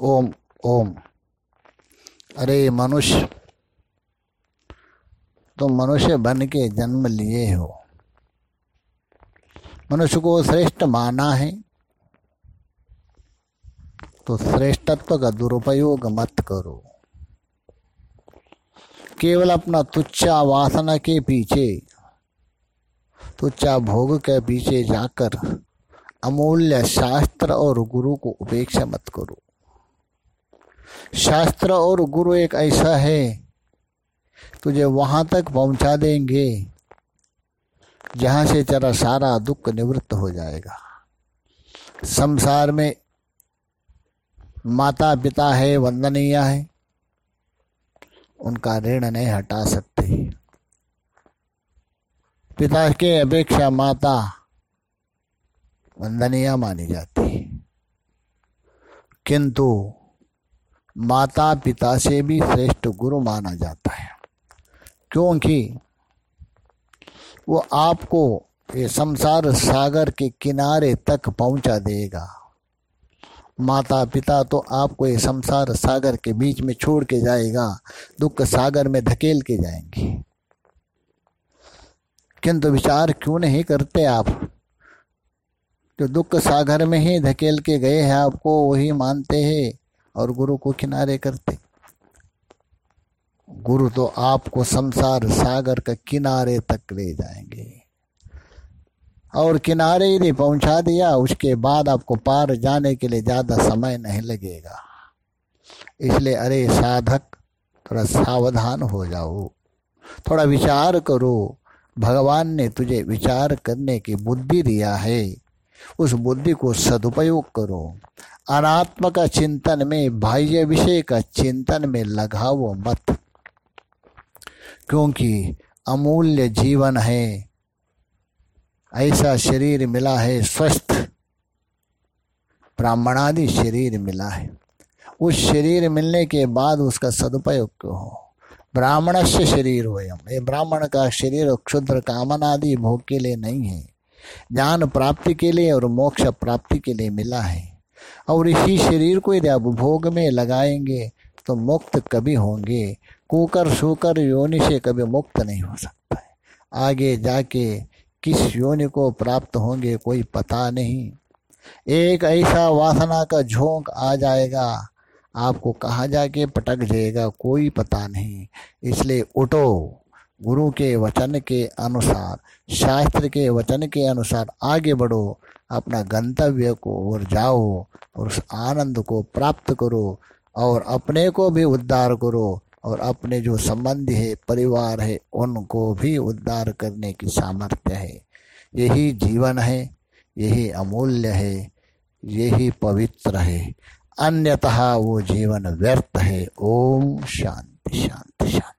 ओम ओम। अरे मनुष्य, तुम मनुष्य बन के जन्म लिए हो। मनुष्य को श्रेष्ठ माना है। तो श्रेष्ठत्व का दुरुपयोग मत करो। केवल अपना तुच्छा वासना के पीछे तुच्छा भोग के पीछे जाकर अमूल्य शास्त्र और गुरु को उपेक्षा मत करो। शास्त्र और गुरु एक ऐसा है, तुझे वहाँ तक पहुँचा देंगे, जहाँ से तेरा सारा दुख निवृत्त हो जाएगा। संसार में माता पिता है, वंदनीय है, उनका ऋण नहीं हटा सकते। पिता के अपेक्षा माता वंदनीय मानी जाती। है किंतु माता पिता से भी श्रेष्ठ गुरु माना जाता है। क्योंकि वो आपको ये संसार सागर के किनारे तक पहुँचा देगा। माता पिता तो आपको ये संसार सागर के बीच में छोड़ के जाएगा, दुख सागर में धकेल के जाएँगे। किंतु विचार क्यों नहीं करते आप? जो दुख सागर में ही धकेल के गए हैं, आपको वही मानते हैं। और गुरु को किनारे करते। गुरु तो आपको संसार सागर का किनारे तक ले जाएँगे। और किनारे यदि पहुँचा दिया, उसके बाद आपको पार जाने के लिए ज़्यादा समय नहीं लगेगा। इसलिए अरे साधक, थोड़ा सावधान हो जाओ। थोड़ा विचार करो। भगवान ने तुझे विचार करने की बुद्धि दिया है। उस बुद्धि को सदुपयोग करो। अनात्म का चिंतन में, बाह्य विषय का चिंतन में लगाओ मत। क्योंकि अमूल्य जीवन है। ऐसा शरीर मिला है, स्वस्थ। ब्राह्मणादि शरीर मिला है। उस शरीर मिलने के बाद उसका सदुपयोग क्यों हो? ब्राह्मण से शरीर हो ये ब्राह्मण का शरीर क्षुद्र कामनादि भोग के लिए नहीं है। ज्ञान प्राप्ति के लिए और मोक्ष प्राप्ति के लिए मिला है। और इसी शरीर को यदि आप भोग में लगाएँगे तो मुक्त कभी होंगे। कुकर सुकर योनि से कभी मुक्त नहीं हो सकता है। आगे जाके किस योनि को प्राप्त होंगे, कोई पता नहीं। एक ऐसा वासना का झोंक आ जाएगा, आपको कहाँ जाके पटक जाएगा, कोई पता नहीं। इसलिए उठो, गुरु के वचन के अनुसार, शास्त्र के वचन के अनुसार आगे बढ़ो। अपना गंतव्य को और जाओ और उस आनंद को प्राप्त करो और अपने को भी उद्धार करो और अपने जो संबंधी है, परिवार है, उनको भी उद्धार करने की सामर्थ्य है। यही जीवन है, यही अमूल्य है, यही पवित्र है। अन्यतः वो जीवन व्यर्थ है। ओम शांति शांति।